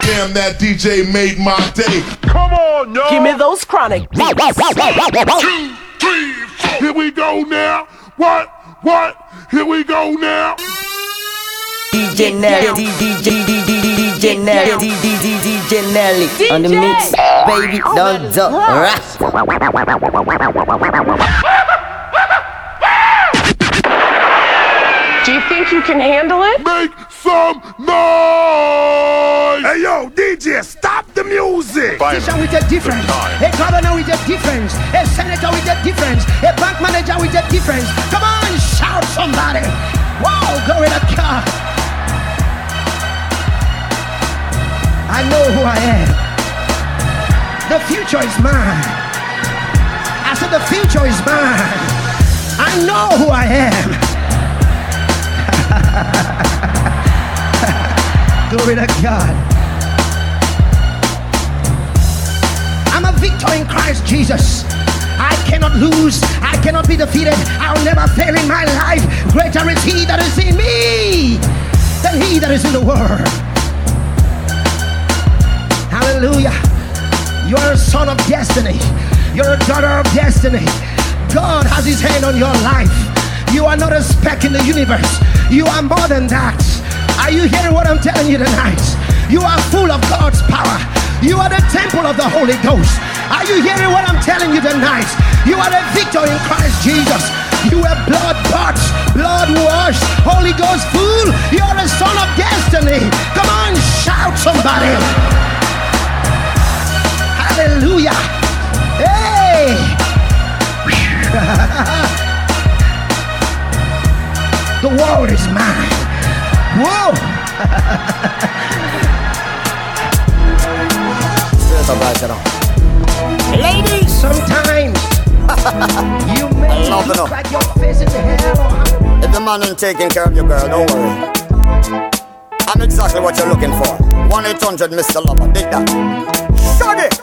Damn, that DJ made my day. Come on, y'all. Give me those chronic beats. Two, three, four. Here we go now. What? What? Here we go now. DJ Nelly, DJ, DJ Nelly, DJ Nelly on the mix, baby, oh don't do think you can handle it? Make some noise. Hey, yo, DJ, stop the music. Politician with a difference, a governor with a difference, a senator with a difference, a bank manager with a difference. Come on, shout somebody. Wow, glory to car! I know who I am. The future is mine. I said the future is mine. I know who I am. Glory to God. I'm a victor in Christ Jesus. I cannot lose. I cannot be defeated. I'll never fail in my life. Greater is He that is in me than He that is in the world. Hallelujah. You are a son of destiny. You're a daughter of destiny. God has His hand on your life. You are not a speck in the universe. You are more than that. Are you hearing what I'm telling you tonight? You are full of God's power. You are the temple of the Holy Ghost. Are you hearing what I'm telling you tonight? You are a victor in Christ Jesus. You are blood bought, blood washed, Holy Ghost full. You are the son of destiny. Come on, shout somebody. Hallelujah. Hey. the world is mine. Whoa. Ladies, sometimes you may it look up. like your face in hell. If the man ain't taking care of your girl, don't worry. I'm exactly what you're looking for. 1 800 Mr. Lover, dig that. Shut it!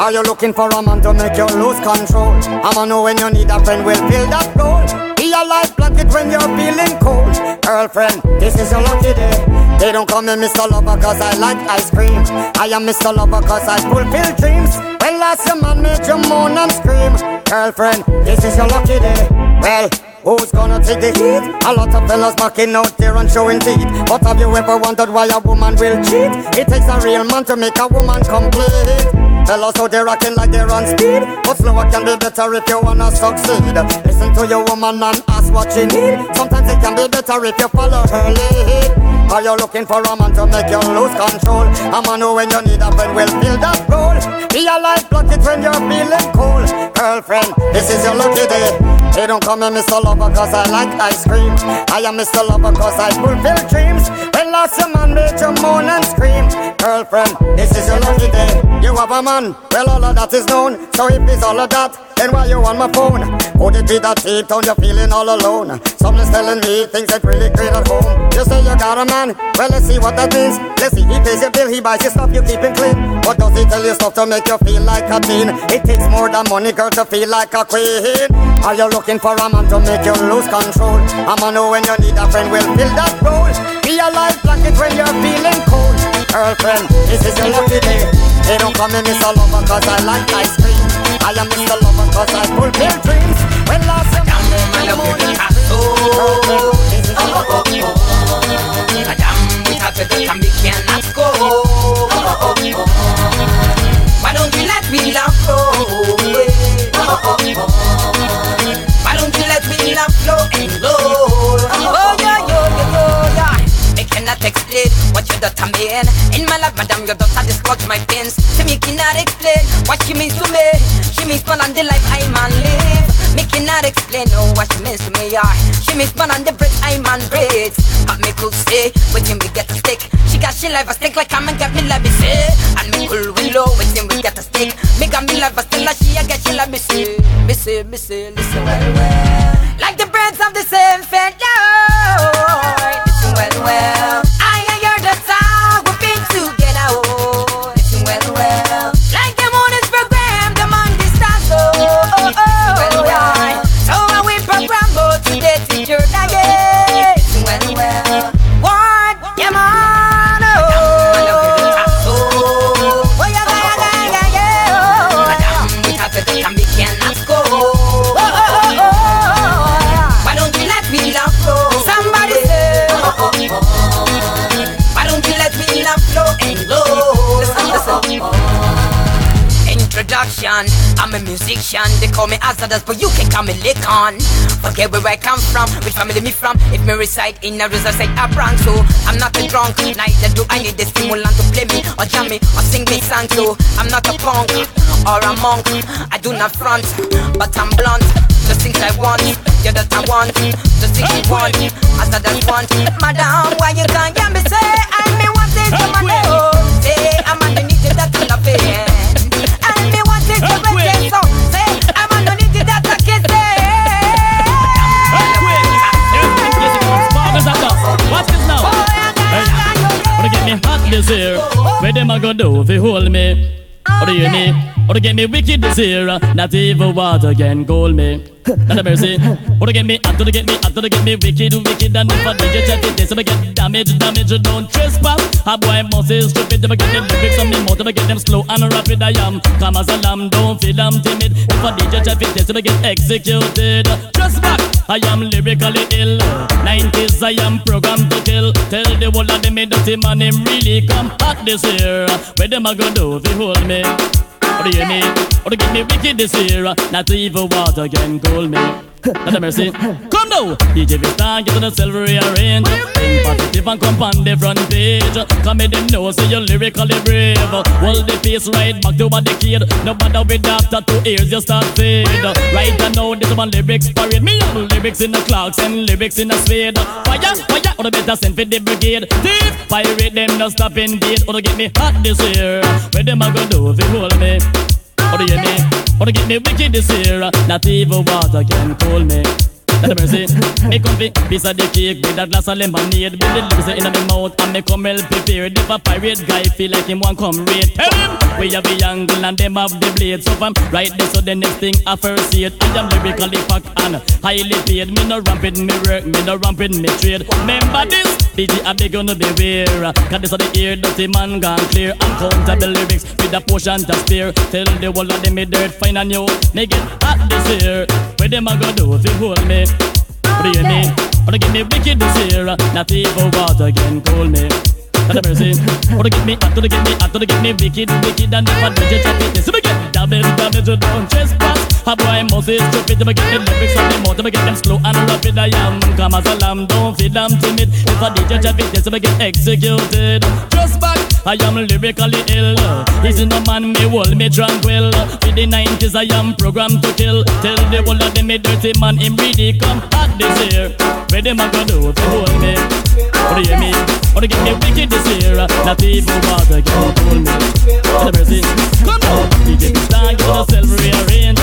Are you looking for a man to make you lose control? I'ma know when you need a friend, will fill that goal. A life blanket when you're feeling cold. Girlfriend, this is your lucky day. They don't call me Mr. Lover cause I like ice cream. I am Mr. Lover cause I fulfill dreams. When last your man made you moan and scream. Girlfriend, this is your lucky day. Well, Who's gonna take the heat? A lot of fellas backing out there and showing teeth. But have you ever wondered why a woman will cheat? It takes a real man to make a woman complete. Fellas out there acting like they're on speed. But slower can be better if you wanna succeed. Listen to your woman and ask what she need. Sometimes it can be better if you follow her lead. Are you looking for a man to make you lose control? A man who when you need a friend will fill that role. Be a light block it when you're feeling cold. Girlfriend, this is your lucky day. They don't call me Mr. Lover cause I like ice cream. I am Mr. Lover cause I fulfill dreams. When last your man made you moan and scream. Girlfriend, this is your lucky day. You have a man, well all of that is known. So if it's all of that, then why you on my phone? Could it be that deep down you're feeling all alone? Someone's telling me things ain't really great at home. You say you got a man, well let's see what that means. Let's see, he pays your bill, he buys your stuff, you keep it clean. But does he tell you stuff to make you feel like a teen? It takes more than money, girl, to feel like a queen. Are you looking for a man to make you lose control? A man who when you need a friend will fill that role. Be a light blanket when you're feeling cold. Girlfriend, this is your lucky day. They don't call me Mr. Lover cause I like ice cream. I am Mr. Lover cause I fulfill dreams. When last time I'm on the Girlfriend, this is your lucky day. Madam, without the time we cannot go. Ah, oh, oh, oh. Why don't you let me love flow? Why ah, don't you let me love flow and go? Oh yeah, yo, yo, yo, yeah. I cannot explain what you done to me. In my life, madam, your daughter disclosed my pains. So me cannot explain what she means to me. She means fun on the life I man live. Me cannot explain oh, what she means to me. Yeah. She means fun on the bread I man breaks. But me could say, waiting we get. She life a stick like come and get me love me say. And me cool willow, waiting we get a stick. Me got me life a stick like she a get she love me say. Me say, me say, listen well well. Like Azadas, but you can call me Licon. Forget where I come from, which family me from. If me reside in a resort, say a Bronx, so I'm not a drunk, neither do I need a stimulant to play me or jam me or sing me song too. I'm not a punk or a monk, I do not front, but I'm blunt. The things I want, yeah that I want, the things you want, as I just want. Madam, why you can't hear me say I me want it to my? Say I'm underneath that kind of pain. Hot this year? Where them a go do if you hold me? What do you oh, me? Or get me wicked this year? Not even water can cool me. Not a mercy. To get me, after to get me, after to get me wicked, wicked, and if I did you check it, this, I get damage, damage, don't trespass. A boy must is stupid, if I get the lyrics on me mouth, if I get them slow and rapid, I am. Come as a lamb, don't feel I'm timid. If I did you check it, this, I get executed. Just back, I am lyrically ill. 90s, I am programmed to kill. Tell the world that they made dirty man, him really come hot this year. Where them a go do they hold me? Or do you hear me? Or to get me wicked this year? Not even water can cool me. Not a mercy. Come now, DJ Vista, get to the silver. Think positive and come on the front page. Come in them know, say you're lyrically brave. Hold the face right back to a decade. No matter with after two ears, you start fade. Right now, this one lyrics parade. Me have lyrics in the clocks and lyrics in the suede. Fire, fire, or the better send for the brigade. Thief, pirate them, no stop indeed. Or to get me hot this year. Where them a go do if you hold me? Or do you hear me? Or to get me wicked this year? Not even water can cool me. Let the mercy. Me come fi piece of the cake with a glass of lemonade. With the lips in my mouth and me come well prepared. If a pirate guy feel like him want come raid, tell him we have the angle and them have the blade. So I'm right there, so the next thing I first see it. I am lyrically packed and highly paid. Me no ramping me work, me no ramping me trade. Remember this, DJ I be gonna beware. Cause this of the ear, dirty man gone clear. I'm countable lyrics with a potion to spare. Tell the world that they me dirt fine and new. Me get hot this year. Where them a go do if you hold me? You mean? Or to get me wicked this year? Not even water can cool me. Not a mercy. To get me, or to get me, or to get me wicked, wicked, and if I do just it, this we get damage, damage, don't trespass. A boy must is stupid, I get the lyrics on the if I get them slow and rapid, I am come as a lamb, don't feel I'm timid. If I did just chop it, this we get executed. Just back, I am lyrically ill. He's no man, me hold me tranquil. In the 90s, I am programmed to kill. Tell the world that they me dirty man, him really come hot this year. Where them a go do to hold me? Or do you hear me? Or to get me wicked this year? Not even water can hold me. The mercy. Come on, DJ Star, get yourself rearrange.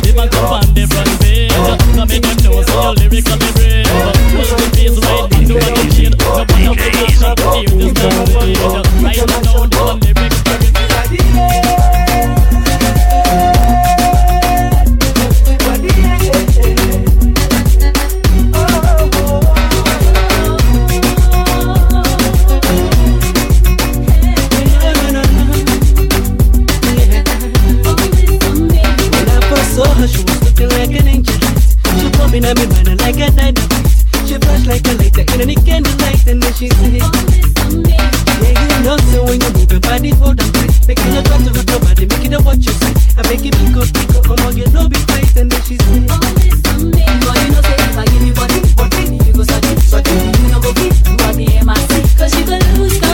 If I come on front page, come make them know so you're lyrically brave. Hold the face right into a kitchen. No one of the shot to hear this down the page. Right now, this one lyrics. When I first saw her, she was looking like an angel. She bumping at me, running like a dynamite like a lighter And any candle light and then she said Yeah, you know so when you move your body hold on tight. Making your drop to rock your body, making it what you say. I make it big up, big up, along you know be tight And then she said Always Cause you know say if I give you body, body You go suck it, suck You know go keep, you are the MIC Cause you go lose,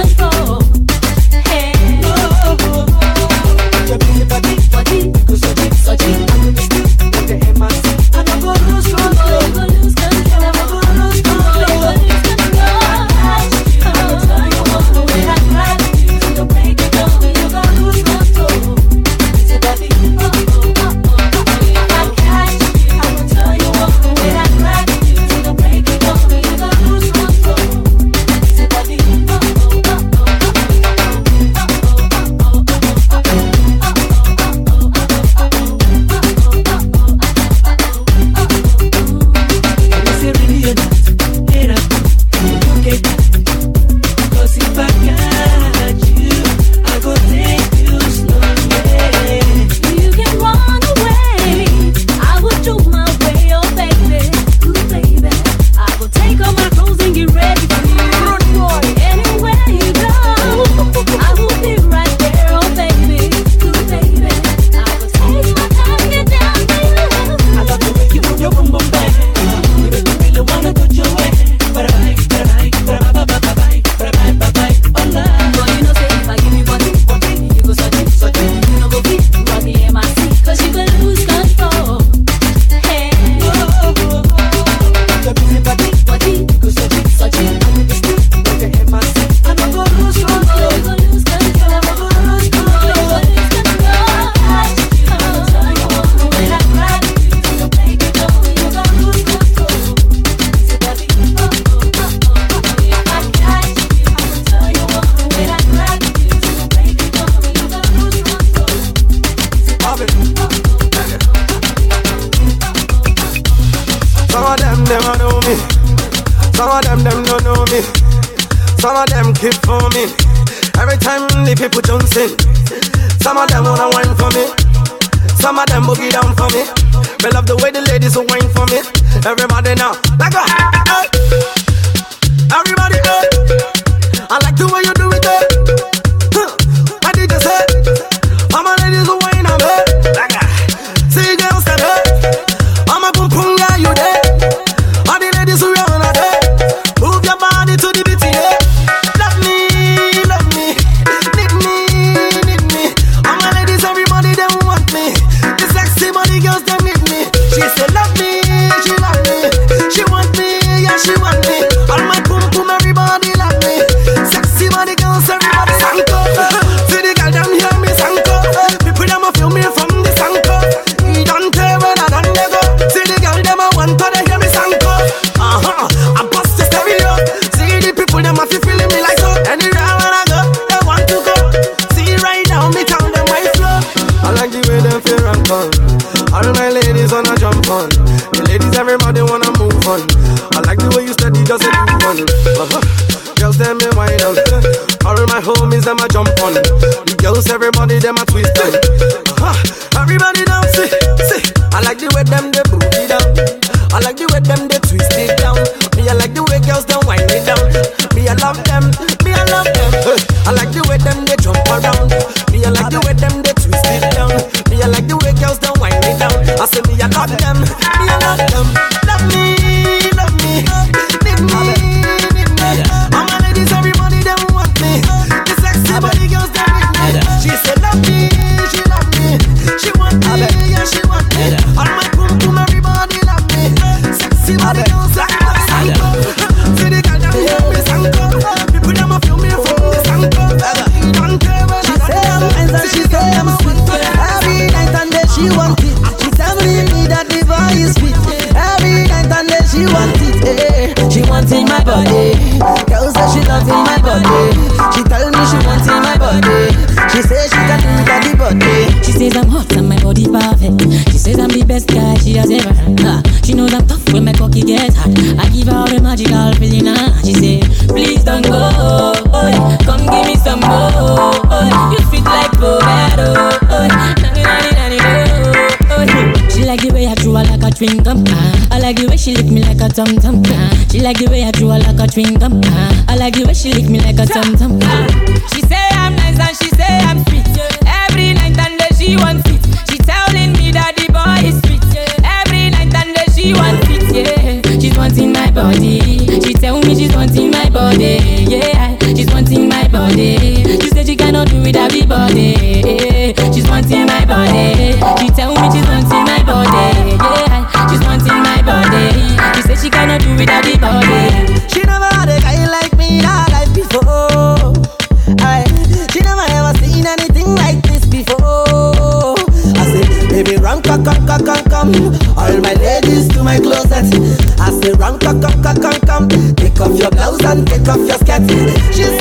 your blouse and take off your skirt. She's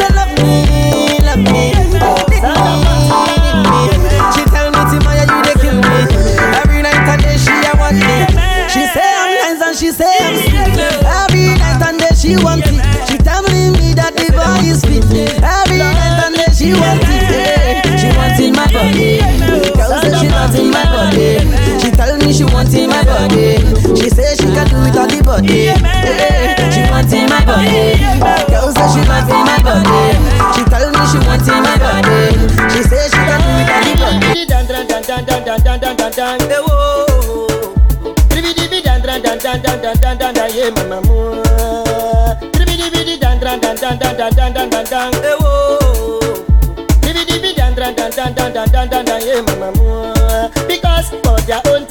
dan dan dan dan dan. Eh oh. Dibi dibi dan dan dan dan dan dan dan dan dan. Yeah, mama. Because for their own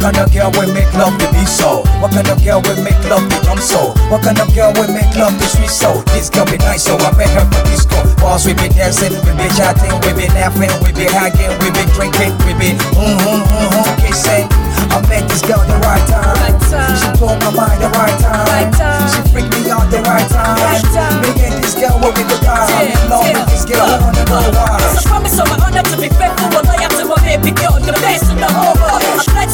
girl will make love to be so? What kind of girl will make love to jump so? What kind of girl will make love to sweet so? This girl be nice, so I bet her for disco. Whilst we be dancing, we be chatting, we be laughing, we be hugging, we be drinking, we be mm-hmm, mm-hmm, kissing. I met this girl the right time. She blew my mind the right time. She freaked me out the right time. Me and this girl will be the time. I'm in love with this girl, I wanna know why. It's a promise on my honor to be faithful loyal to my baby girl, the best in the whole. I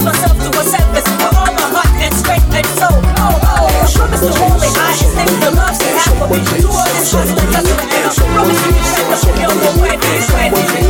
myself to her service for all my heart and strength and soul. Oh, oh, I to high and stay with the love she has for me. Do all this trust and touch the end. I promise to be faithful to you,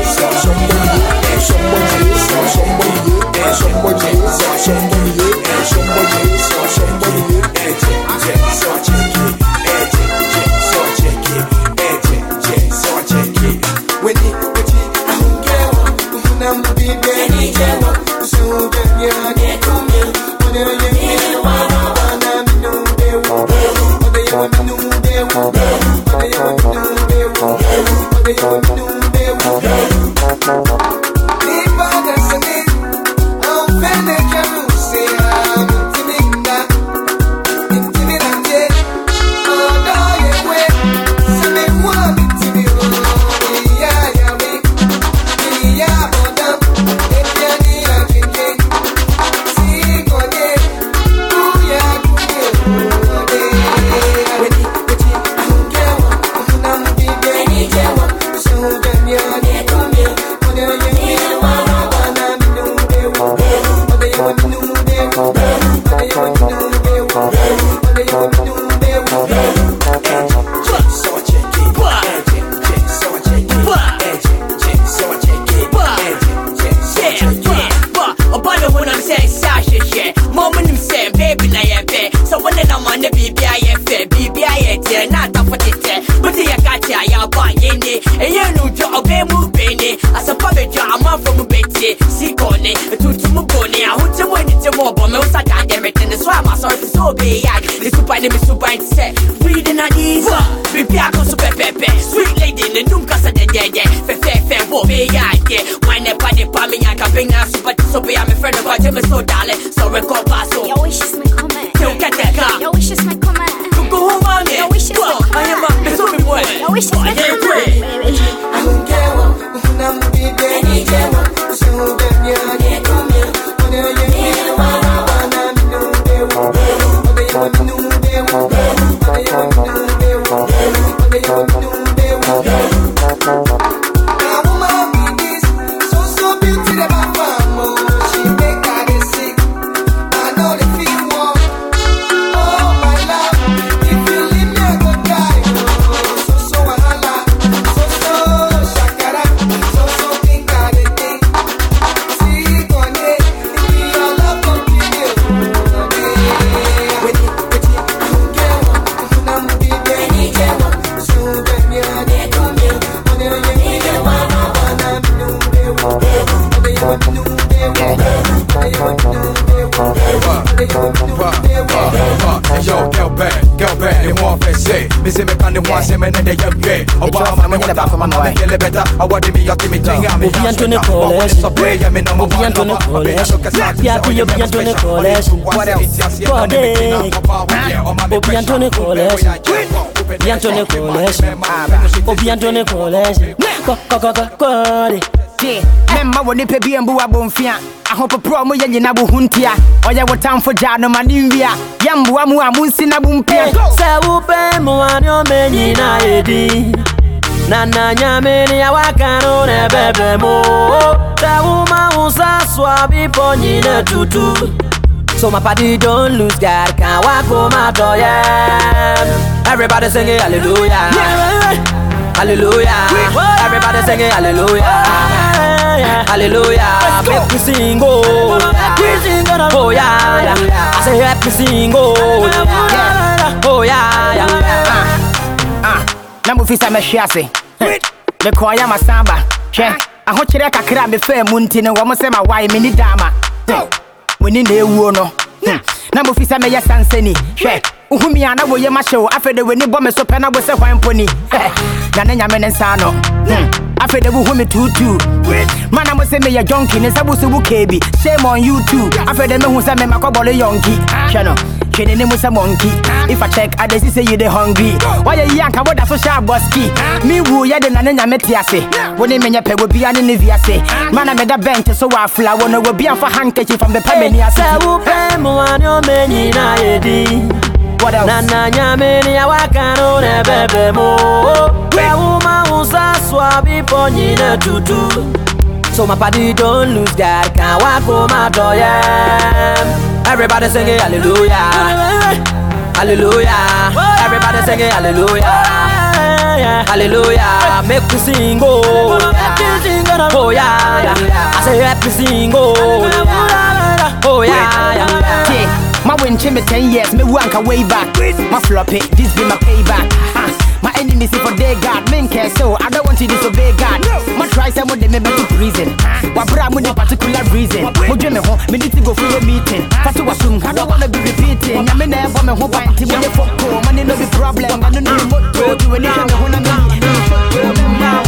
pa me ya ka bring na super so be I'm a friend of Jimmy so darling. So we call paso. Yo wish is my comment. That car. Yo wish is my comment. Go go home on me. Yo wish is my comment. I am a me so me boy. Yo wish is my comment. Obama me want that, man me better. I want me up to me thing, I'm me Obi Antony College. Obi Antony College. Yeah, to you, Obi Antony College. What else? God, Obi Antony College. Obi Antony College. Obi Antony College. Ko ko ko ko ko. tie mɛmma wɔ nipa bi mbu abɔmfia ahopoporɔ mo yɛ nyina bo ho ntia ɔyɛ wo tamfo gyaa no ma ne nwia yɛmboa mu a monsi na bo mpia sɛ wopɛ mmoa ne ɔmɛ nyinaa yɛdi na na nyame ne awaka no ne bɛbrɛ mo sɛ woma wo sa soa nyina tutu So my party don't lose God, can't walk home out oh yeah. Everybody singing hallelujah, hallelujah. Everybody singing hallelujah, hallelujah. Make me sing oh, oh yeah, yeah. I say me sing oh, yeah. oh yeah, yeah. Na mofisa mɛhwe ase mekɔɔ yɛ masamba hwɛ ahokyerɛ kakra a mefaa mu nti no wɔ mo sɛ mawae menni daama w'ani na ɛwuo no Hmm. na mofi sɛ mɛyɛ sansani hwɛ wohu mia na woyɛ mahyɛ wo afei de w'ani bɔ me so pɛ na wo sɛ hwan mpo ni na ne nyame ne nsa no Hmm. afei de wohu me tuutuu mana mo sɛ meyɛ jonki ne nsa bo so wo kebi shame on you youtube afei dɛ mehu sɛ memakɔbɔle yɔnki hwɛ no hwɛ ne nim sɛ monkey. If i check i see say you dey hungry. Wayɛ yi anka woda so hyɛ abɔski me wu yɛde na ne nyame te ase wo ne menyɛ pɛ wobia ne ne viase mana meda bɛnte so I wɔ afla wo no wobia mfa handkerchief ambɛpa m'ani ase sɛ wopɛ mmoa ne ɔma nyinaa yɛdi na na nyame ne awaka no ne bɛbɛ mu sɛ woma wo sa soa bepɔ nyina tutu So my body don't lose God, can't walk home out yeah. Everybody sing it, hallelujah, hallelujah. Everybody sing it, hallelujah, hallelujah. Make me sing, oh, yeah. oh yeah, yeah. I say happy sing, oh, yeah. oh yeah, yeah. Yeah, my win me 10 years, me wank way back. My flop it, this be my payback. Ah, enemies for they God, men care so I don't want to disobey God. My try some of them me to prison. What bra me no particular reason. Mo dwe me ho, me need to go for a meeting. Fatu wasum, I don't wanna be repeating. Nyame na ebo me ho ban ti mo ne foko, money no be problem. I don't the motto, do any me ho na me.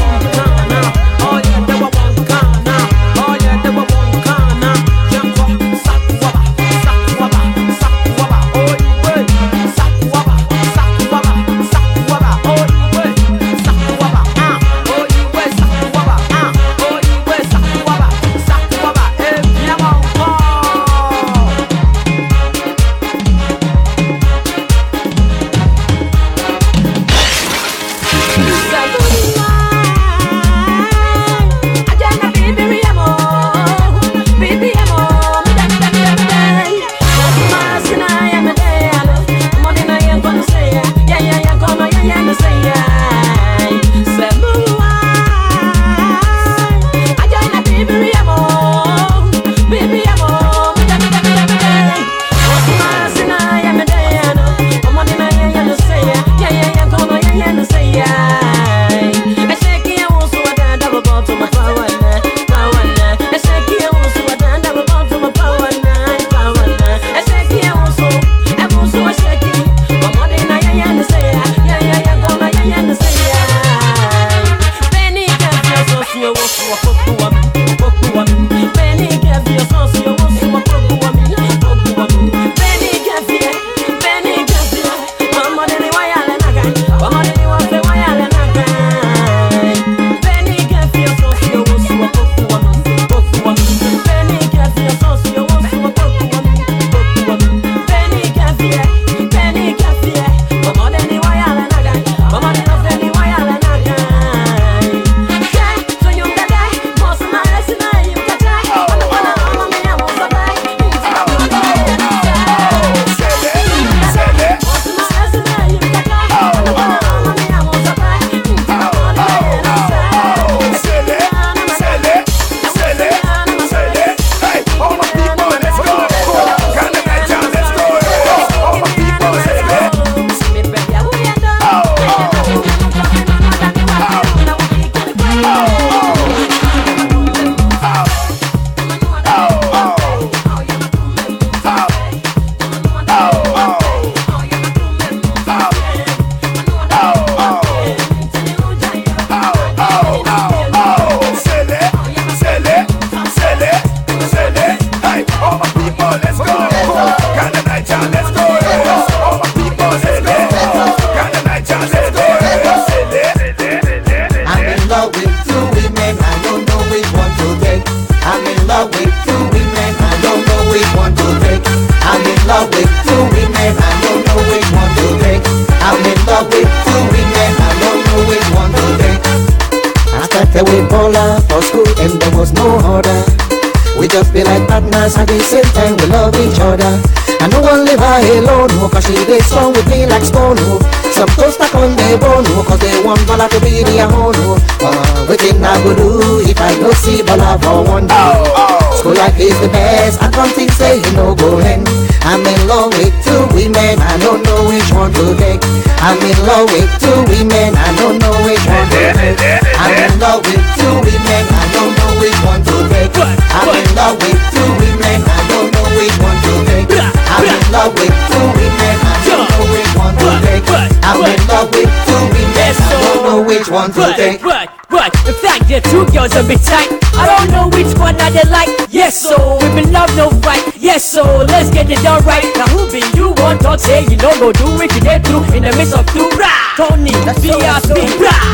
Which one to take. Right, right. In fact, there are two girls a bit tight. I don't know which one got it like, yes, so we been love no fight, yes, so let's get it done right. Now who be you want to say you know go do it you get through in the midst of two rah. Tony, BRP,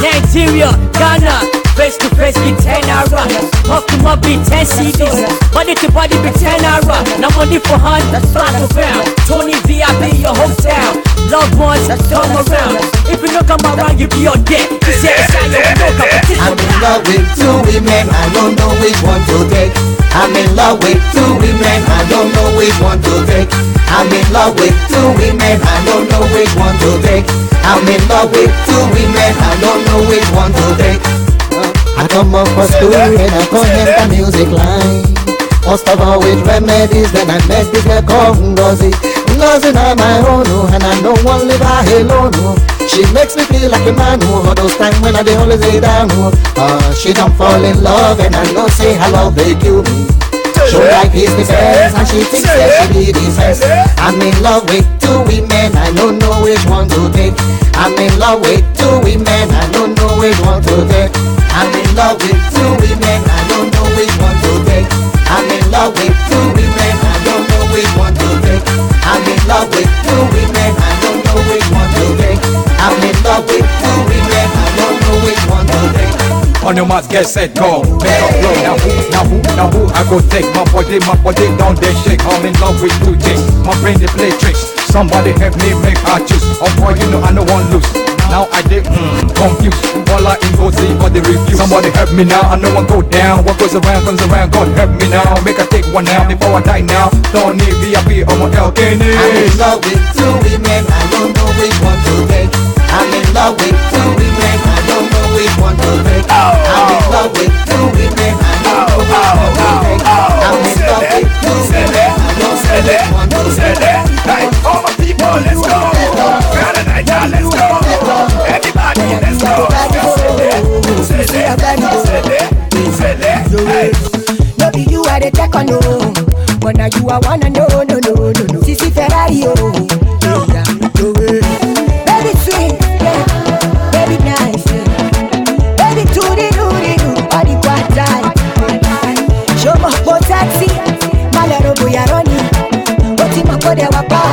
Nigeria, Ghana. Face to face be 10 hour Up to up be 10 CDs Body to body be 10 hour Now money for hand, that's fast to pound Tony VIP your hometown Loved ones come around If you don't come around you be on deck You say it's how you know competition I'm in love with two women, I don't know which one to take. I'm in love with two women, I don't know which one to take. I'm in love with two women, I don't know which one to take. I'm in love with two women, I don't know which one to take. I come up for school and I come in the music line. Most of all with remedies, then I met this girl called Ngozi. Ngozi not my own, oh, and I don't want live alone. oh. She makes me feel like a man who all those times when I dey always lay down. oh. Uh, she don't fall in love, and I know say her love they kill me. She like is the best, and she thinks that she be the best. I'm in love with two women, I don't know which one to take. I'm in love with two women, I don't know which one to take. I'm in love with two women, I don't know which one to take. I'm in love with two women, I don't know which one to take. I'm in love with two women, I don't know which one to take. I'm in love with two women, I don't know which one to take. On your marks, get set, go. Make up flow. Now who, now who, now who? I go take my body, my body down they shake. I'm in love with two chicks. My brain they play tricks. Somebody help me make her choose. Oh boy, you know I no one lose. Now I did mm, confused. All I in go see for the review. Somebody help me now. I know one go down. What goes around comes around. God help me now. Make I take one now before I die now. Don't need VIP on my I'm in love with two women, I don't know which one to take. I'm in love with two women, I don't know which one to take. I'm in love with two women, I don't know which one to take. To take. Hey, all my people, let's go. Ghana, Niger, let's go. Everybody, let's go. No be you are the tech on no But now you are one and no no no no no Sissy Ferrari oh ela pode.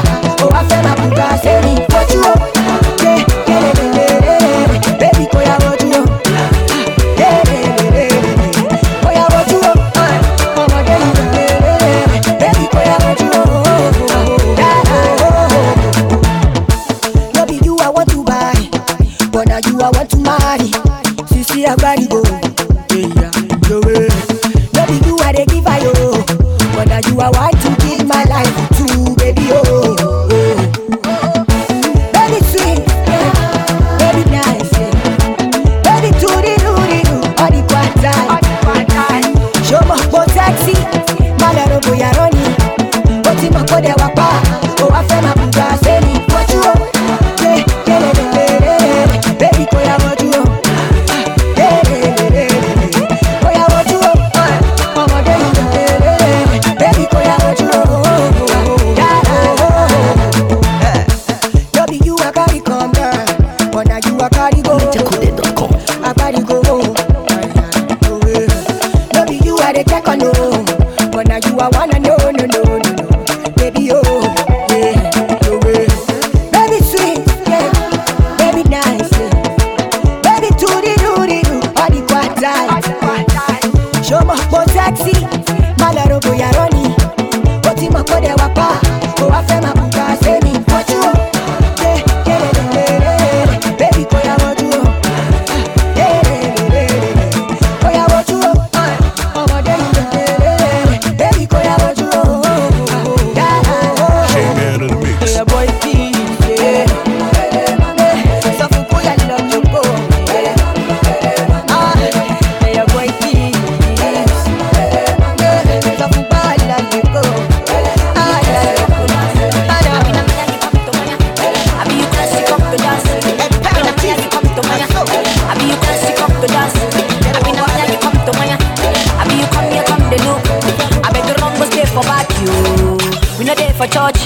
For church.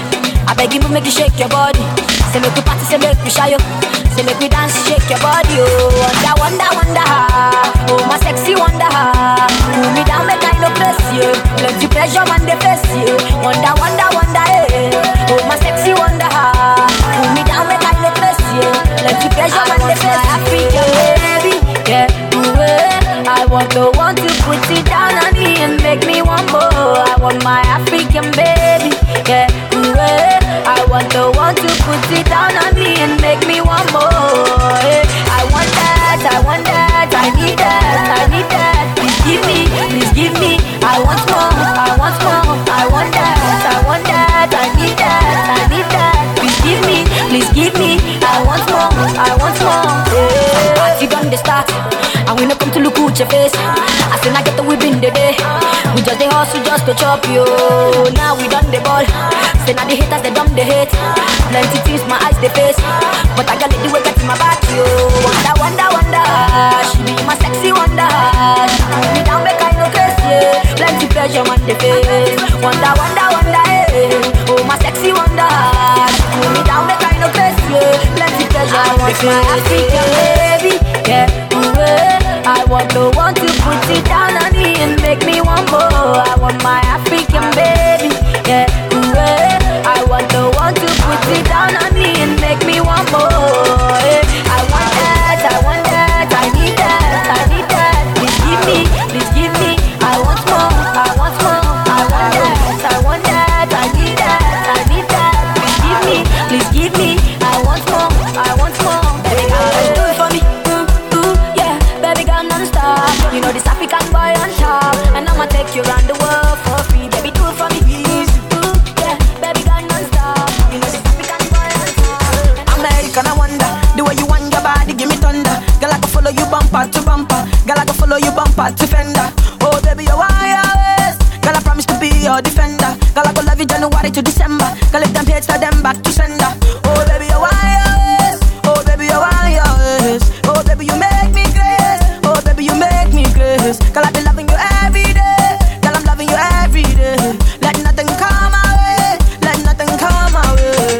I beg you make you shake your body. Say make we party, say make we shy you. Say make we dance, shake your body. Oh, wonder, wonder, wonder. Oh, my sexy wonder. Pull me down, make I no press pressure man they face you. Wonder, wonder, wonder, eh. Oh my sexy wonder, pull me down make I let face you. Plenty pressure man they face African baby. Ooh, eh. I want the one to put it down on me and make me one more. I want my African baby, yeah. Ooh, eh. I want the one to put it down on me and make me one more. eh. I want that, I want that, I need that, I need that. Please give me, please give me. I want more, I want more, I want that, I want that, I need that, I need that. Please give me, please give me. I want more, I want more. Yeah. Party done the start, and we no come to look at your face. I say I get the whip in the day. We just the hustle just to chop you. Now we done the ball. Say now the haters they dumb the hate. Plenty things my eyes they face, but I got the way get in my back you. Wonder, wonder, wonder. She be my sexy wonder. She me down make I no crazy. Yeah. Plenty pressure on the face. Wonder, wonder, wonder. Eh. Oh my sexy wonder. She me down make I no crazy. Yeah. Plenty pressure I want my African baby. Yeah. I want the one to put it down on me and make me one more. I want my African baby. Yeah. Ooh. I want the one to put it down on me and make me one more. eh. Girl, if them back to sender. Oh, baby, you're wireless. Oh, baby, you're wireless. Oh, baby, you make me grace. Oh, baby, you make me grace. Girl, I be loving you every day. Girl, I'm loving you every day. Let nothing come my way. Let nothing come my way.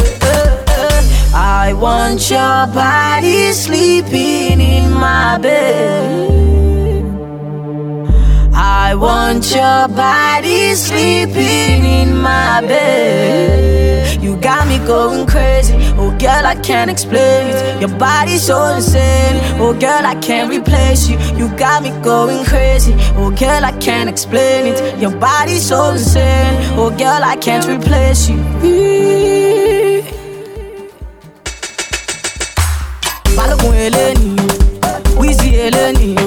I want your body sleeping in my bed. I want your body sleeping in my bed. Got me going crazy. Oh, girl, I can't explain it. Your body's so insane. Oh, girl, I can't replace you. You got me going crazy. Oh, girl, I can't explain it. Your body's so insane. Oh, girl, I can't replace you. Balogun eleniyan, Wizzy eleniyan,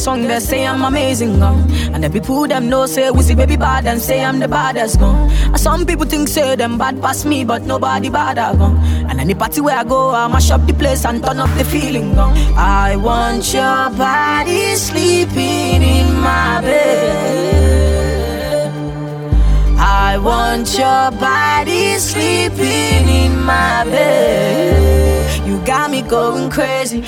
song, they say I'm amazing. And the people them know say we see baby bad and say I'm the baddest, uh. And some people think say them bad past me, but nobody bad, uh. And any party where I go, I mash up the place and turn up the feeling. I want your body sleeping in my bed. I want your body sleeping in my bed. You got me going crazy.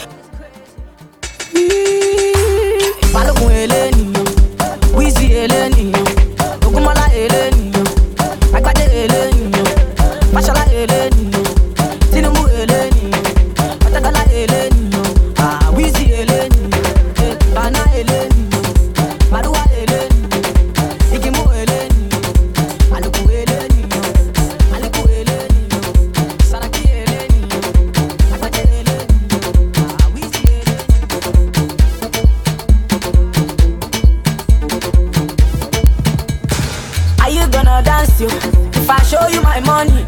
dance you? If I show you my money,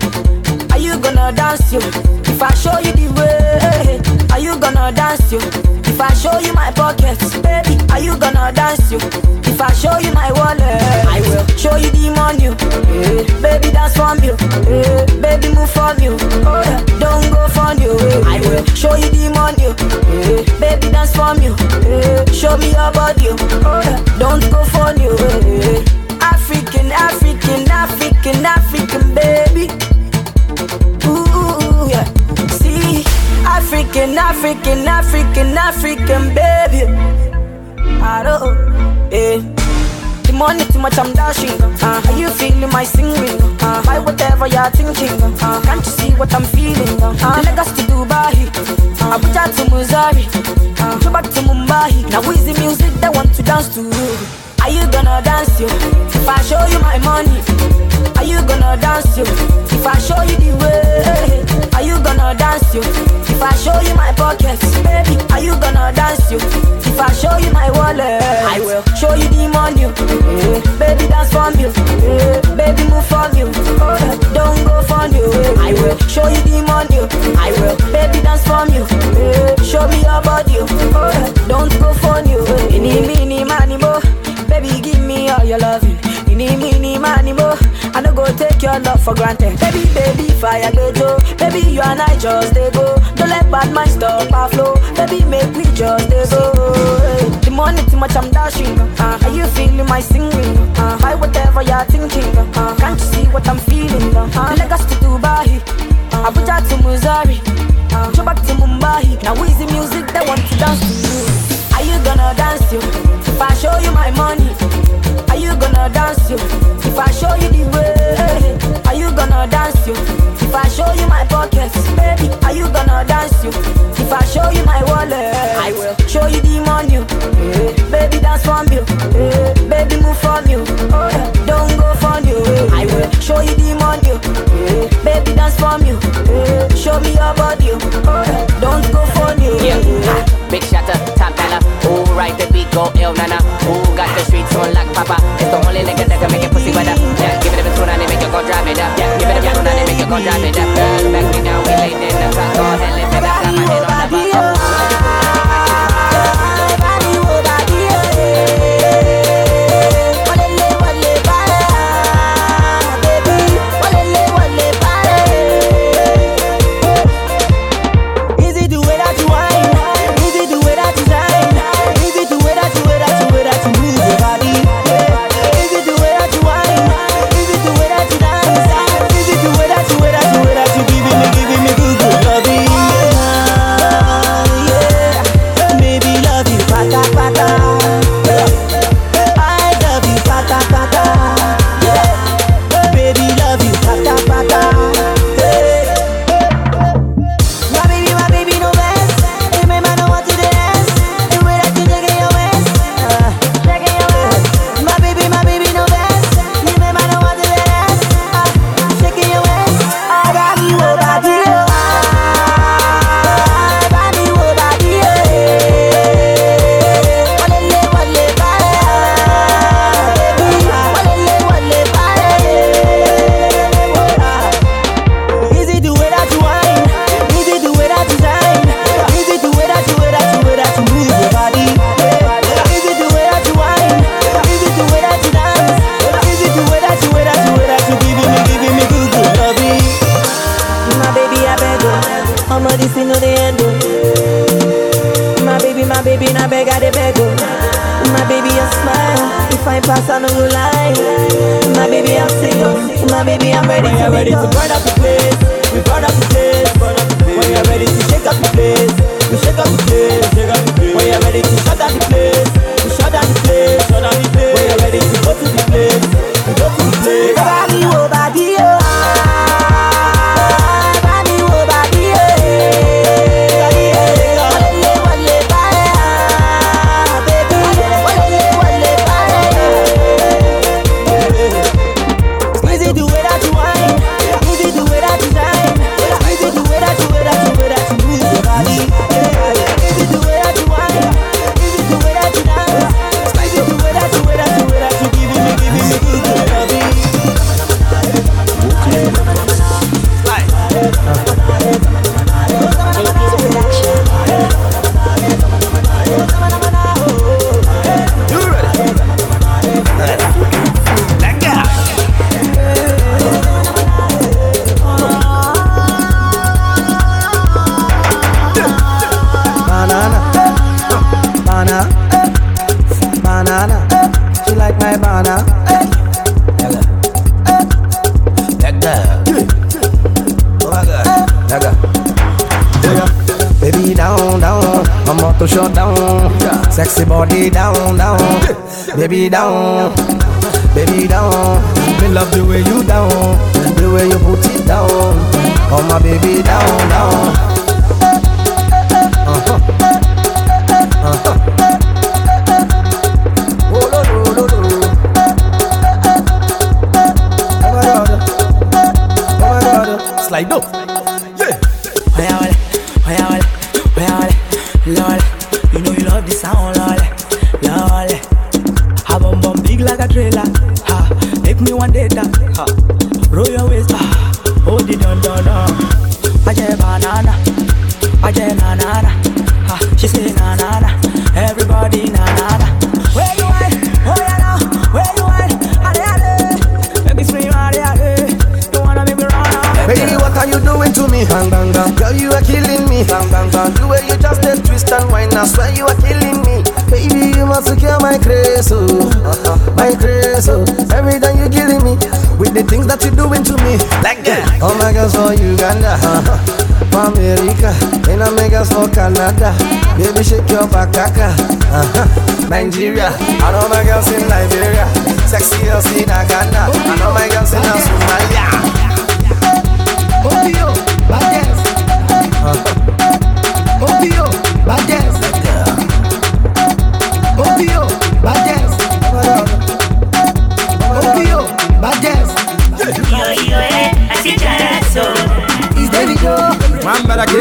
are you gonna dance you? If I show you the way, are you gonna dance you? If I show you my pockets, baby, are you gonna dance you? If I show you my wallet, I will show you the money. Yeah. Baby, dance from you. Yeah. Baby, move from you. Oh, yeah. Don't go from you. Eh, I will show you the money. Yeah. Baby, dance from you. Yeah. Show me your body. Oh, yeah. Don't go from you. Yeah. African, African, African, African baby. Ooh, yeah. See, African, African, African, African baby. I don't, eh. The money too much, I'm dashing. Uh, are you feeling my singing? Uh, buy whatever you're thinking. Uh, can't you see what I'm feeling? Uh, Lagos to Dubai, uh, Abuja to Missouri, uh, back to Mumbai. Now is the music they want to dance to? Are you gonna dance yo? If I show you my money, are you gonna dance yo? If I show you the way, are you gonna dance yo? If I show you my pockets, baby, are you gonna dance yo? If I show you my wallet, I will show you the money. eh. Baby, dance for me. eh. Baby, move for me. Oh, don't go for you. I will show you the money. I will, baby, dance for me. eh. Show me your body. Oh, yeah. don't go for you. Any, mini, money, mo. Baby, give me all your loving. Any, mini, money, mo. I no go take your love for granted. Baby, baby, fire Joe. Baby, you and I just they go. Don't let bad mind stop our flow. Baby, make me just they go. The money too much, I'm dashing. Uh, are you feeling my singing? Uh, buy whatever you're thinking. Uh, can't you see what I'm feeling? Uh, Lagos to Dubai, uh, Abuja to Missouri, uh, back to Mumbai. Now the music they want to dance to you? Are you gonna dance you? If I show you my money, are you gonna dance you? If I show you the way, are you gonna dance you? If I show you my pockets, baby, are you gonna dance you? If I show you my wallet, I will show you the money. eh. Baby, dance for me. eh. Baby, move for me. Oh, yeah. Don't go for you. I will show you the money. eh. Baby, dance for me. eh. Show me your body. Oh, yeah. Don't go for you.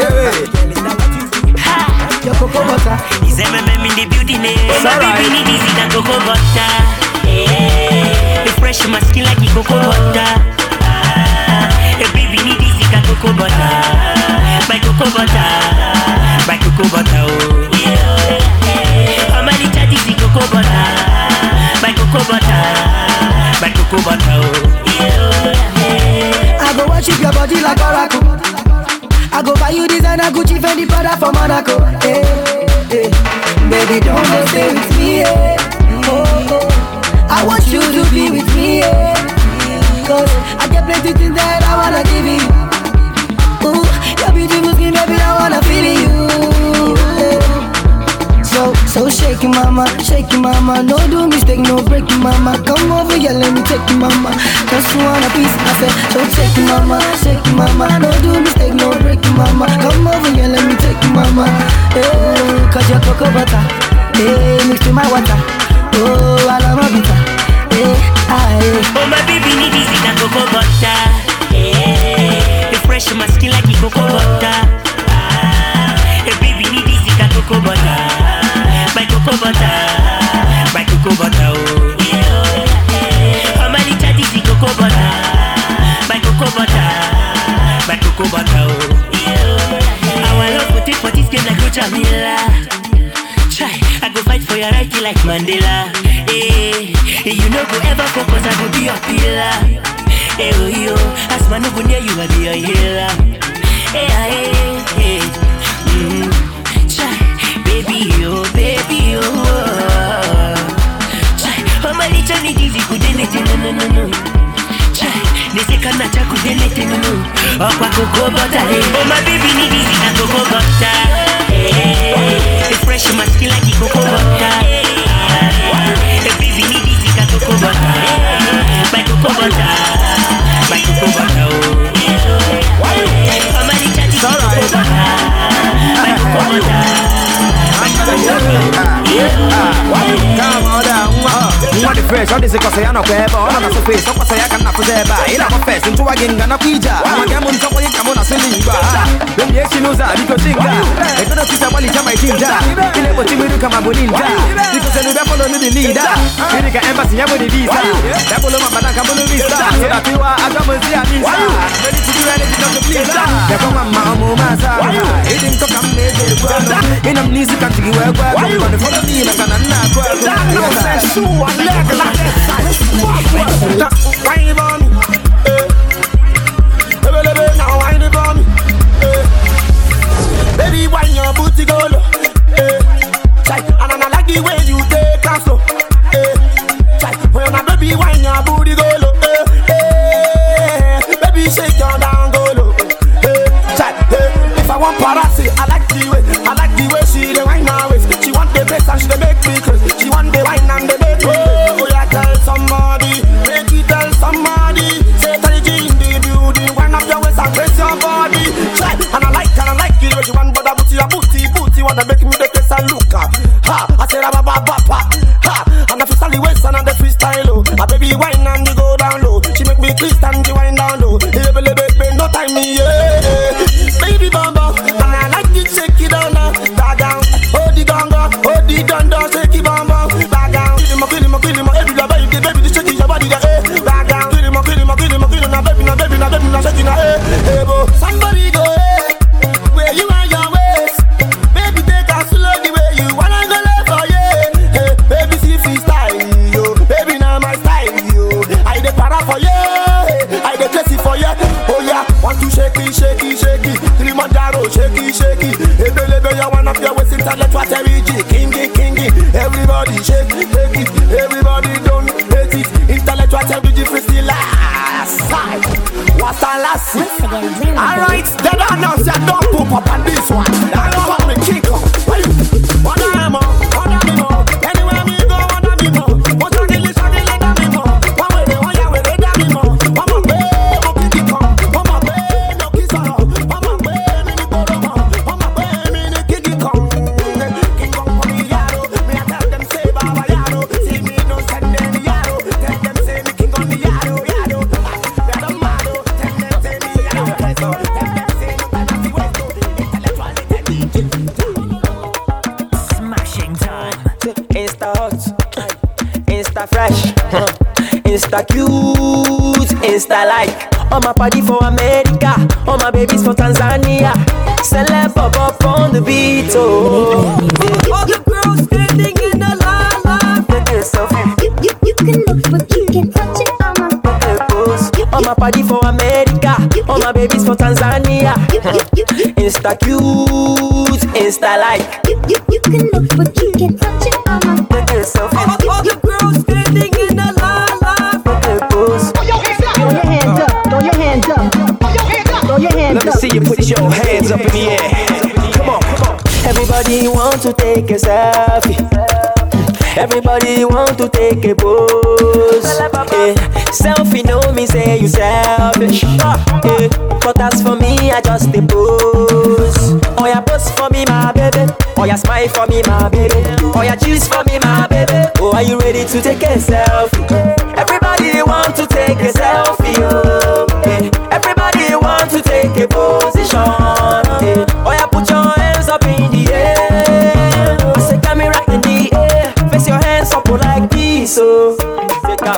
Away. Your cocoa butter. Is MMM in the building, eh? It's My alright. baby need easy than cocoa butter. Eh, refresh my skin like the cocoa butter. Ah, eh, baby need easy than cocoa butter. My cocoa butter, my cocoa butter, oh. Yeah. How many charges the cocoa butter, oh. Yeah. I go worship your body like oracle. I go buy you designer Gucci Fendi Prada from Monaco. Hey, hey. Baby, don't go stay with me. eh. Oh, oh. I want you to be with me. eh. Cause I get plenty things that I wanna give you. Ooh, your beautiful skin, baby, I wanna feel you. Eh. So, shake it, mama, shake it, mama. No do mistake, no break it, mama. Come over here, let me take you, mama. Just want a piece, I said. So shake it, mama, shake it, mama. No do mistake, no break it, mama. Come over here, let me take you, mama. Hey, cause your cocoa butter, eh, hey, mixed with my water. Oh, I love my bitter. Hey, aye. Oh my baby need easy than cocoa butter. Yeah, refresh my skin like cocoa butter. Ah, hey baby need easy than cocoa butter. Butter? My cocoa butter, my cocoa. Oh yeah. Our love for this game like Roger Try, I go fight for your right like Mandela. Hey, you no go ever focus, I go be your pillar. Hey, oh, yo, as man no go you, I be your healer. Hey, hey, hey, mm, try, baby, yo, baby, oh need easy, could anything, no, no, no, no. Nisekana cha kudelete no no. Oh, kwa cocoa butter. Oh my baby need easy, na cocoa butter. Eh. Hey, refresh my skin like cocoa butter. Eh. Hey, baby need easy, na cocoa butter. Eh. My cocoa butter, my cocoa butter. Oh? My cocoa butter, my cocoa butter. Nwa the fresh, all this cause I no kweba Ona na surface, okwa sa yaka na kuzeba Ila kwa first, ntu wa ginga na kuija Mwage mu ntoko yika muna siliba Bendi yeshi nuza, biko jinga Ekono tisa wali chama ijinja Ile boti mwiru kama buninja Biko selu be follow ni the leader Kirika embassy nyamu ni visa Dabulo mabana kambulu visa So that you are agamu zia visa Ready to do anything to please her Yako mama omu masa Idi mtoka mneze mnisi kantigi we kwano Kone follow me na kana na kwano Wine on me, eh. Lebe, lebe, now wine it on me, eh. Baby, wine your booty go low, eh. And I like the way you take us slow, eh. When my baby wine your booty go bop, bop, bop. Insta fresh. Insta cute, Insta like. All my party for America, all my babies for Tanzania. Celeb up, up on the beat, oh. All the girls standing in the line, line. You, you, you can look, but you can touch it. All my party for America, all my babies for Tanzania. Insta cute, Insta like. You, you, you can look, but you can touch it. you put your hands up in the air? Come on, come on. Everybody want to take a selfie. Everybody want to take a pose. Yeah. Selfie know me say you selfish. Yeah. But as for me, I just a pose. Oh yeah, pose for me, my baby. Oh yeah, smile for me, my baby. Oh yeah, juice for me, my baby. Oh, are you ready to take a selfie? Everybody want to take a selfie. so.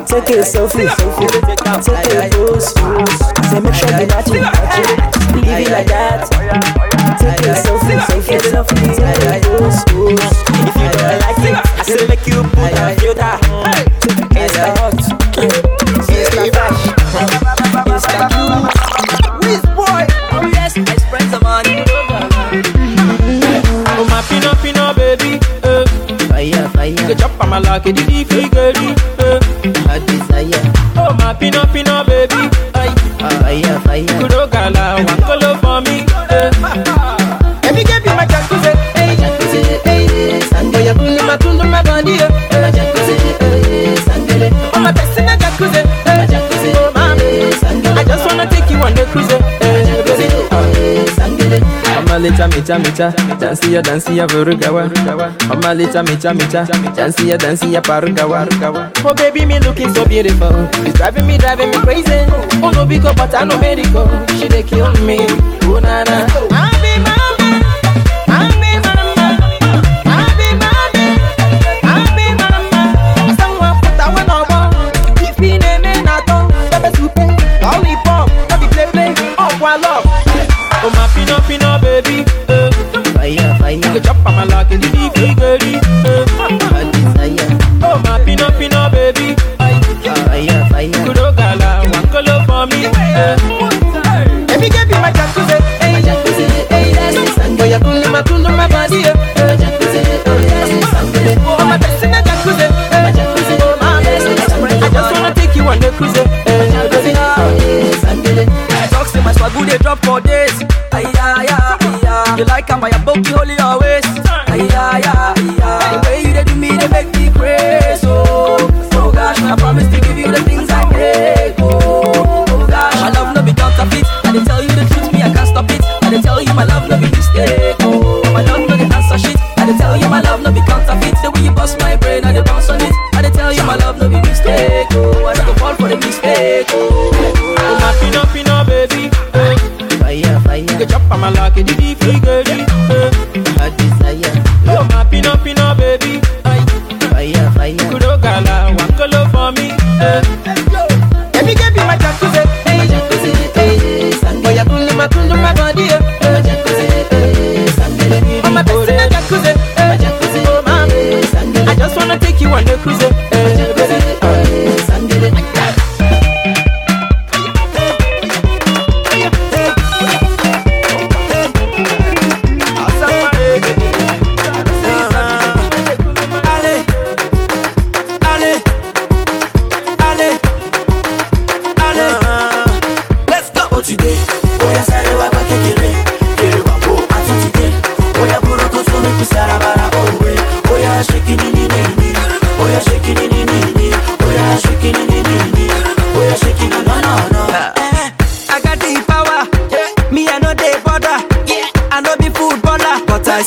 Take it selfie, free. Take it pose, pose. Say make sure you not you, not you. Leave it like that. Take it selfie, free. Take it pose, pose. If you don't like it, I say make you put a filter. kiddy. I desire. Oh, my pinot, pinot, baby. licha micha micha dansi ya dansi ya vurugawa mama licha micha micha dansi ya dansi ya parugawa oh baby me looking so beautiful. It's driving me driving me crazy. Oh no big up but I no medical. She dey kill me. Oh na na. I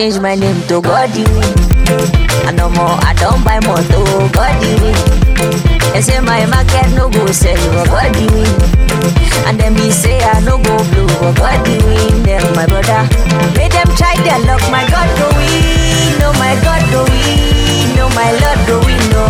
change my name to God I no more, I don't buy more to God They say my market no go sell, but God you And then me say I no go blue, but God you Them my brother, make them try their luck, my God go win, no my God go win, no my Lord go no.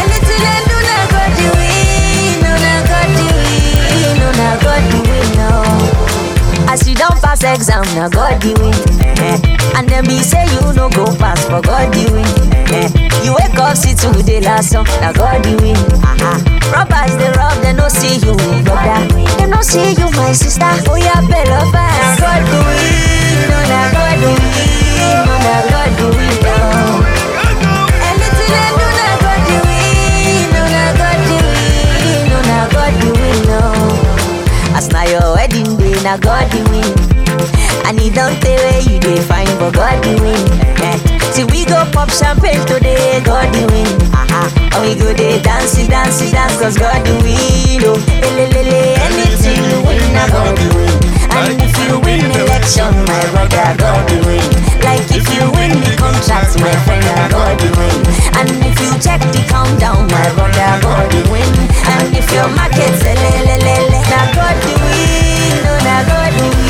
Anything I do, na God win, no na God win, no na God win, no. As you don't pass exam, now God you win. Eh. And then me say you no go pass, but God you win. eh. You wake up, see today last song, now God you win. Aha. Robbers they rob, they no see you, brother. They no see you, my sister. Oh yeah, better fast. God you win, no na God you win, no na God you win. Anything I do, na God you win, no na God you win, no na God you win. No. As na your wedding day, na God the win. And he don't tell where you dey find, but God the win. Eh. See we go pop champagne today, God the win. Aha. And we go dey dance, dance, dance, cause God the win. Oh, elelele, anything you win, na God the win. And if you win election, my brother, God the win. Like if you win the contract, my friend, na God the win. And if you check the countdown, my brother, God the win. And if your market selelelele, na God the win. No, na God the win.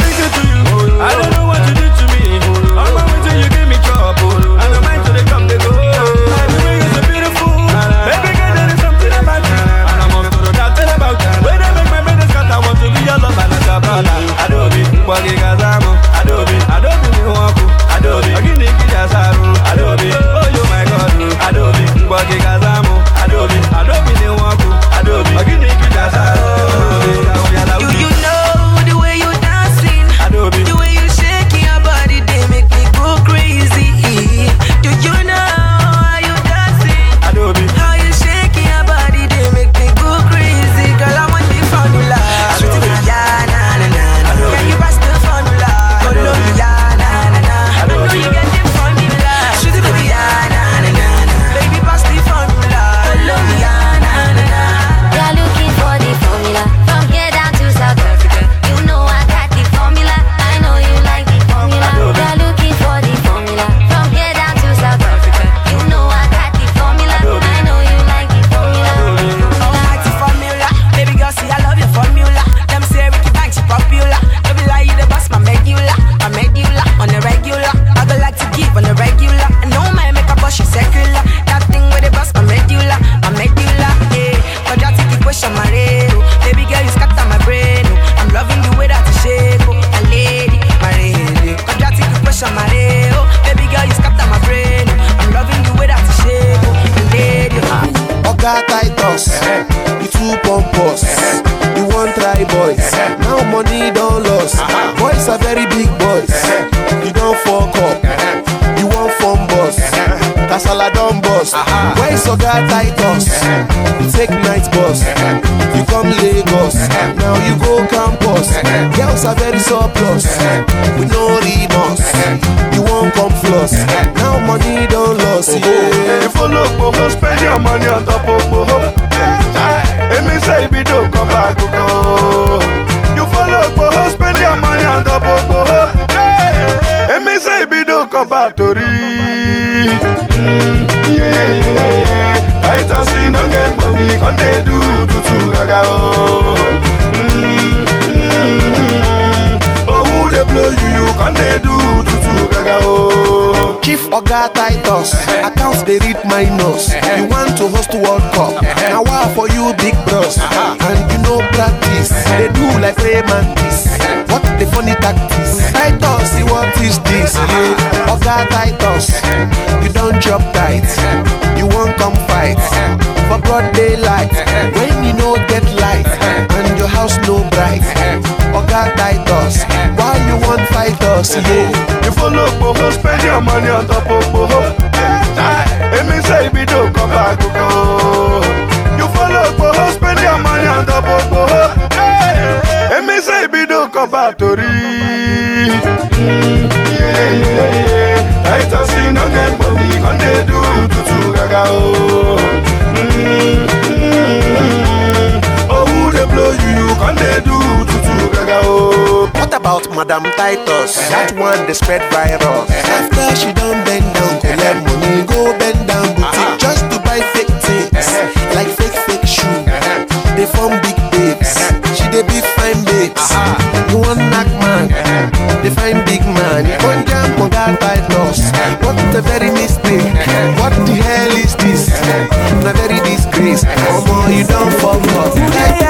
To you. I don't know ọla Adobe. Mgbọ gị Adobe. Adobe ni ọkụ Adobe. Ọgịnị gị Adobe, oh you my god. Adobe. Mgbọ gị gaza mụ Adobe. Adobe n'ihu ọkụ Adobe. Ọgịnị gị ji asa arụ Adobe read my nose. Uh-huh. You want to host World Cup. Uh-huh. Now wow for you, big bros. Uh-huh. And you know practice. They do like Raymond What the funny tactics? Titus, See what is this? Yeah. Oga Titus, you don't drop tight. You won't come fight. For broad daylight, when you know get light and your house no bright. Oga Titus, why you want fight us? You follow, go spend your money on top. about Madam Titus. Uh-huh. That one they spread virus. Uh-huh. After she done bend down, collect uh-huh. money, go bend down boutique just to buy fake things like fake fake shoes. They form big babes. She they be fine babes. You want knack man? They find big man. One jam on that Titus. What a very mistake. What the hell is this? Not very disgrace. Oh, you don't fuck up.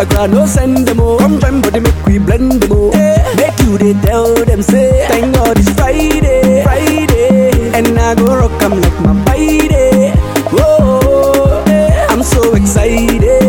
Instagram, no send them all. From them, but they make we blend them all. Yeah. Make you they tell them say, thank God it's Friday, Friday, and I go rock 'em like my Friday. Whoa, yeah. I'm so excited.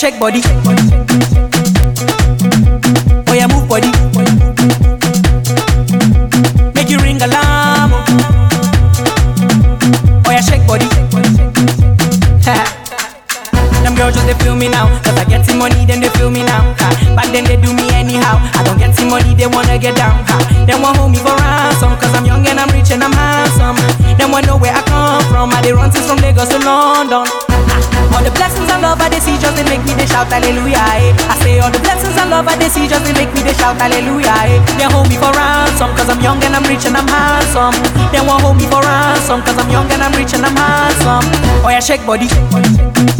Check body. shout hallelujah. Eh. They hold me for ransom, cause I'm young and I'm rich and I'm handsome. They won't hold me for ransom, cause I'm young and I'm rich and I'm handsome. Oh yeah, shake body. Shake body.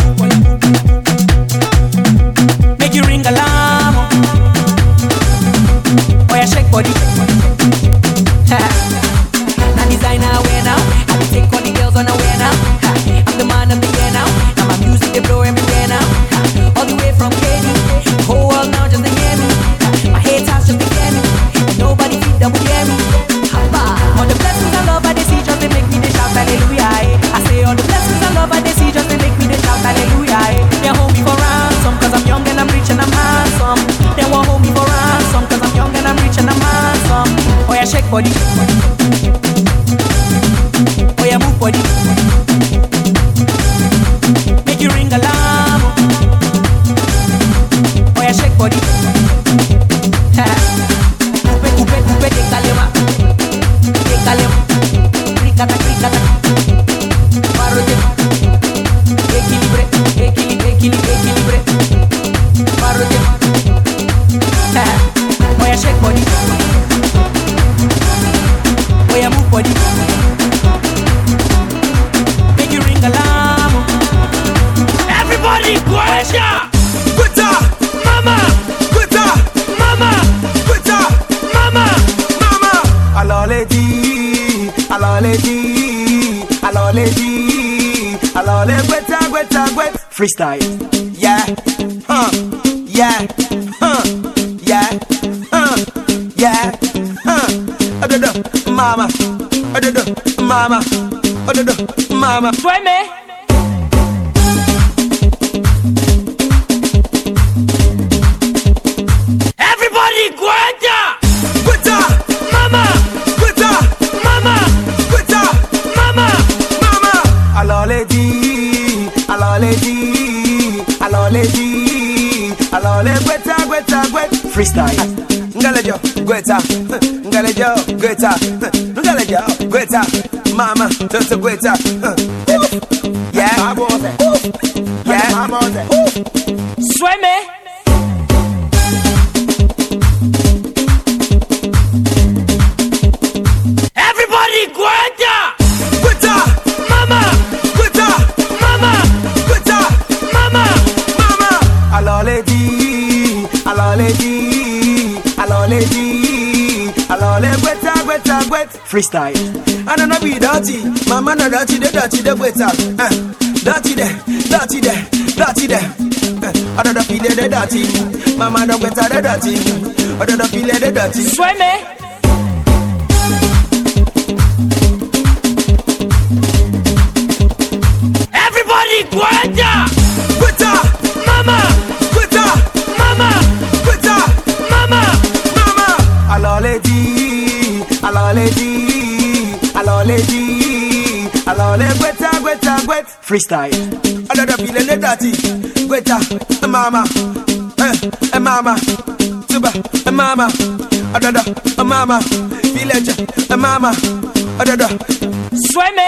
all them wet and wet and wet. Freestyle. I don't know be dirty. My man no dirty, they dirty, they wet. Uh, dirty there, dirty there, dirty there. Uh, I don't feel they dirty. My man no wet and dirty. I don't feel they dirty. Sweme. Everybody, guarda! guetta, Mama! alọleji alọleji alọle gbẹta gbẹta gbẹ. freestyle. ọlọ́dọ̀ fi lè lẹ́tà tí gbẹta ẹ máa ma ẹ máa mama, tuba eh, mama, máa ma ọ̀dọ̀dọ̀ ẹ máa ma filẹ̀ jẹ ẹ máa ma ọ̀dọ̀dọ̀. swẹ́mi.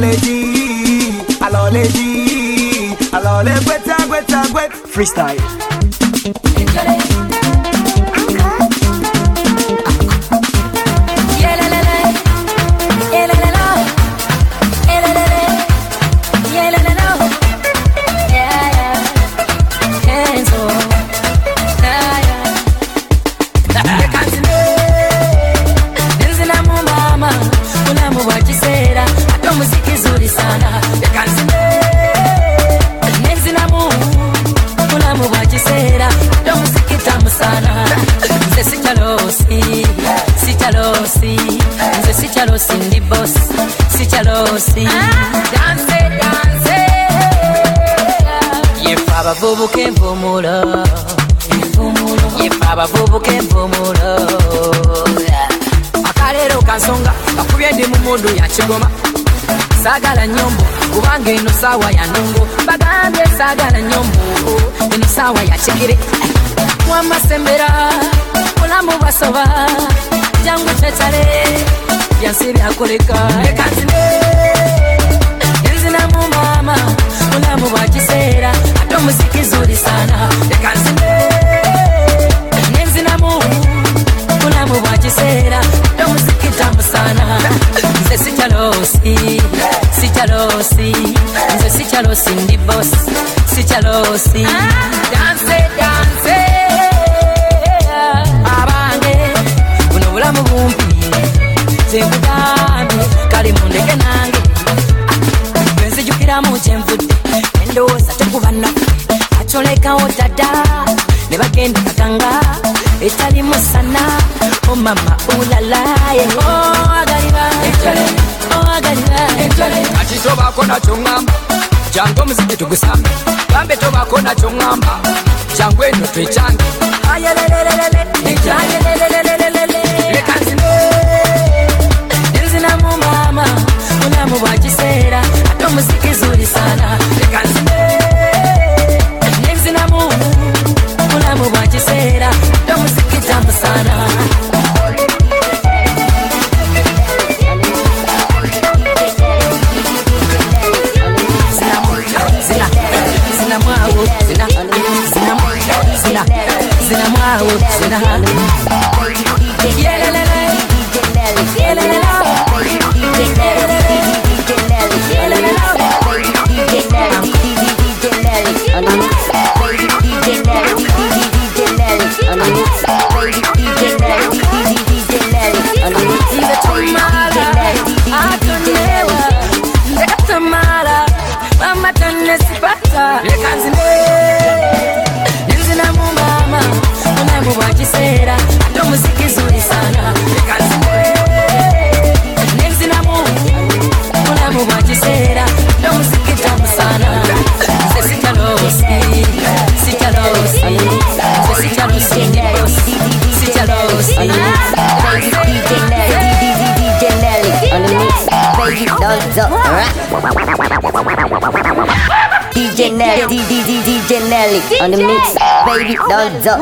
lady, alọleji alọleji alọle gbẹtagbẹtagbẹ freestyle. Yakigoma saagala nyombo kubanga eno saawa ya ndongo bagambye saagala nyombo eno saawa ya kigere wamasembera mulamu basoba jangu tetale byansi byakoleka ekanzine enzinamu mama mulamu bwa kiseera ate omuziki zuri sana. Ekanzine nze sikyalosi ndi bos sikyalosi danse danse abange buno bulamu bumpi. Zenkugambye kale mundeke nange. Bwenzijukiramu kyenvudde endowooza tekuba nnaku acolekawo dada ne bagenda kakanga etali musana omama ulalaye oagaliba oagaliba ati tobako nakyo ŋŋamba jangu omuziki tugusame bambe tobaako nakyo ŋŋamba jangu eno twecange ayelelelele DJ Nelly, DJ DJ Nelly on the mix, baby, don't duck,